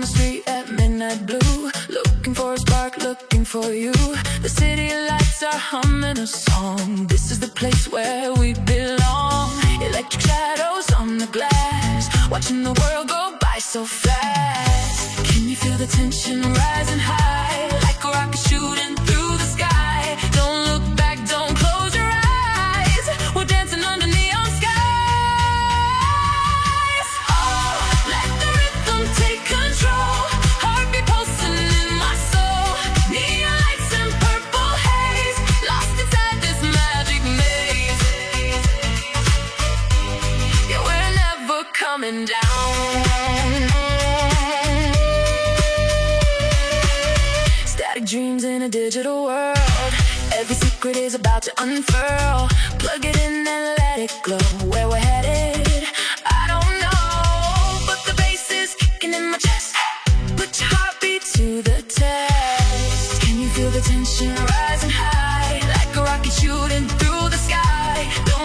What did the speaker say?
Down the street at midnight blue, looking for a spark, looking for you. The city lights are humming a song. This is the place where we belong. Electric shadows on the glass, watching the world go by so fast. Can you feel the tension rising high, coming down. Static dreams in a digital world. Every secret is about to unfurl. Plug it in and let it glow. Where we're headed, I don't know. But the bass is kicking in my chest. Put your heartbeat to the test. Can you feel the tension rising high? Like a rocket shooting through the sky.